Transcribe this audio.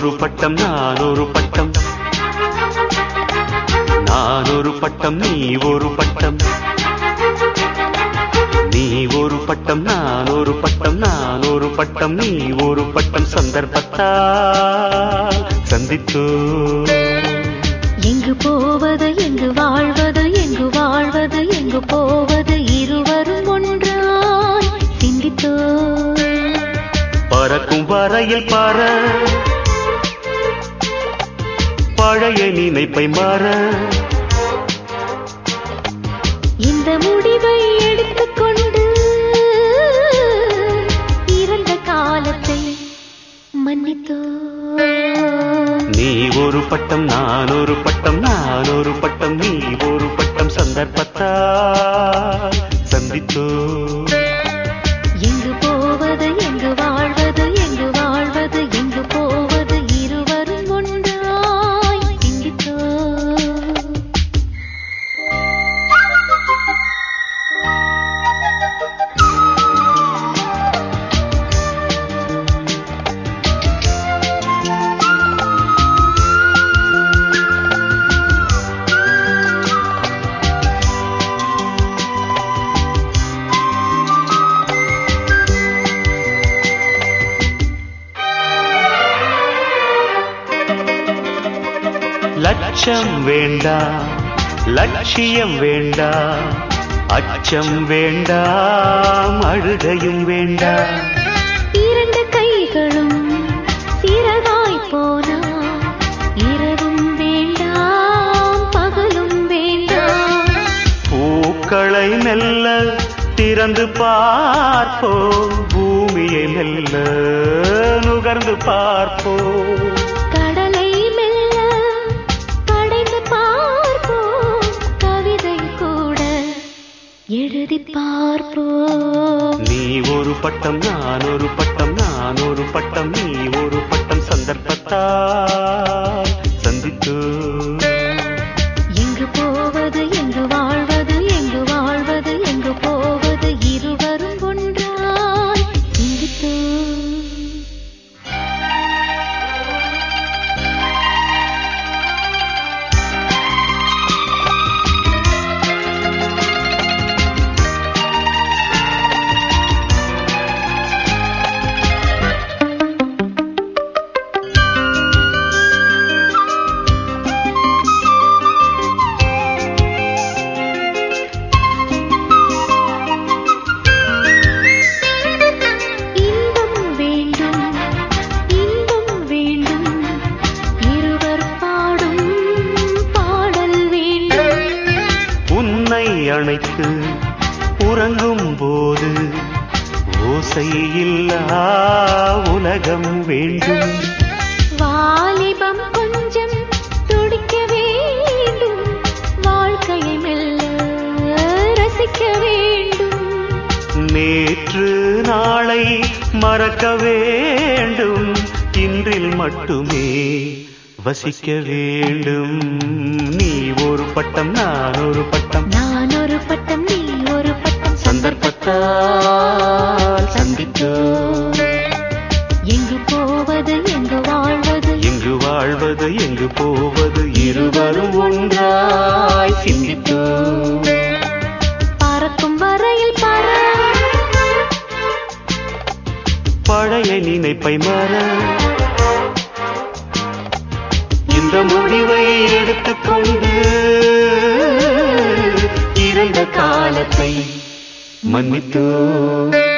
ஒரு பட்டம் நான் ஒரு பட்டம். நான் ஒரு பட்டம் நீ ஒரு பட்டம். நீ ஒரு பட்டம் நான் ஒரு பட்டம் நான் ஒரு பட்டம் நீ ஒரு பட்டம். சந்தர்ப்பத்தால் சந்தித்தோ. எங்கு போவது எங்கு வாழ்வது எங்கு வாழ்வது எங்கு போவது இருவரும் ஒன்றாய் சிந்தித்தோ. பறக்கும் வரையில் பார பழைய நினைப்பை மாற. இந்த முடிவை எடுத்துக்கொண்டு இறந்த காலத்தை மன்னித்தோ. நீ ஒரு பட்டம் நான் ஒரு பட்டம் நான் ஒரு பட்டம் நீ லட்சம் வேண்டாம் லட்சியம் வேண்டாம் அச்சம் வேண்டாம் அழுகையும் வேண்டாம் இரண்டு கைகளும் சிறகாய் போனா இரவும் வேண்டாம் பகலும் வேண்டாம் பூக்களை மெல்ல திறந்து பார்ப்போம் பூமியை மெல்ல நுகர்ந்து பார்ப்போம். எழுதி பார்ப்போம். நீ ஒரு பட்டம் நான் ஒரு பட்டம் நான் ஒரு பட்டம் நீ ஒரு பட்டம் சந்தர்ப்பத்தா. அணைத்து உறங்கும் போது ஓசையில்லா உலகம் வேண்டும். வாலிபம் கொஞ்சம் துடிக்க வேண்டும். வாழ்க்கையை மெல்ல ரசிக்க வேண்டும். நேற்று நாளை மறக்க வேண்டும். இன்றில் மட்டுமே வசிக்க வேண்டும். நீ ஒரு பட்டம் நான் ஒரு பட்டம். எங்கு போவது எங்கு வாழ்வது? எங்கு வாழ்வது எங்கு போவது இருவரும் ஒன்றாய் சிந்தித்தோ. பறக்கும் வரையில் பற. பழைய நினைப்பை மாற. இந்த முடிவை எடுத்துக்கொண்டு இறந்த காலத்தை மன்னித்தோ.